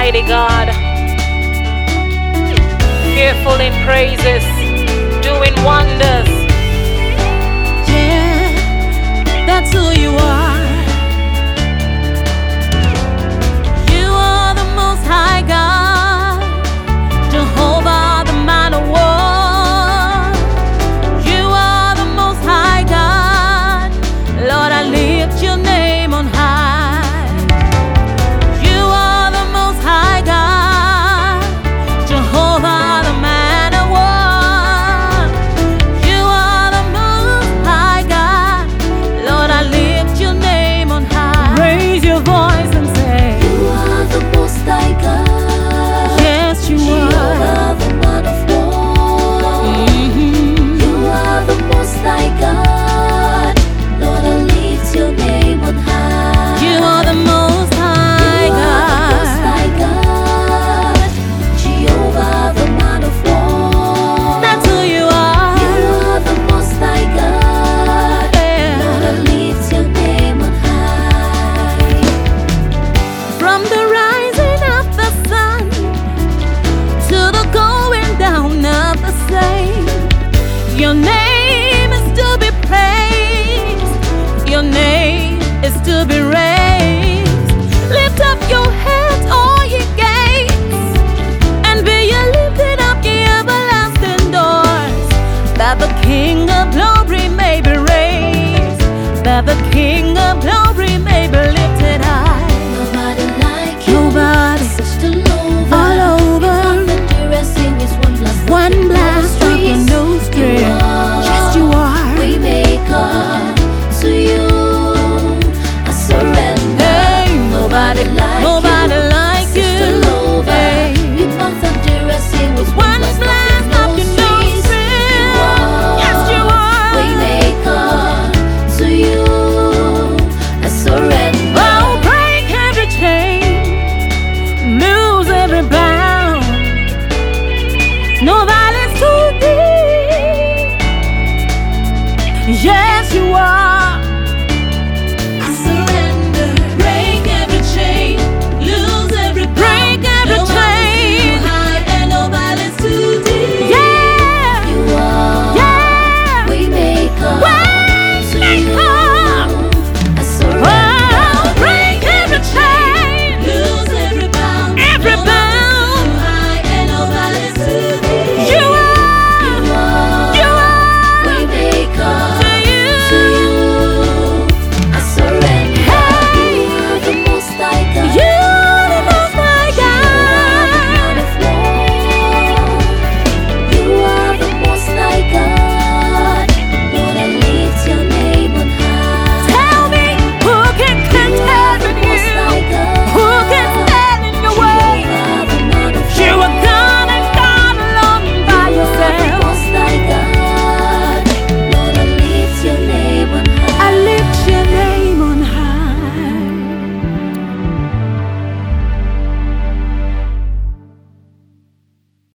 mighty God. Fearful in praises, doing wonders. The king Yes, you are.